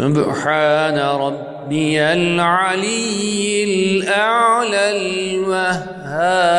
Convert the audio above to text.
سبحان ربي العلي الأعلى الوهاب.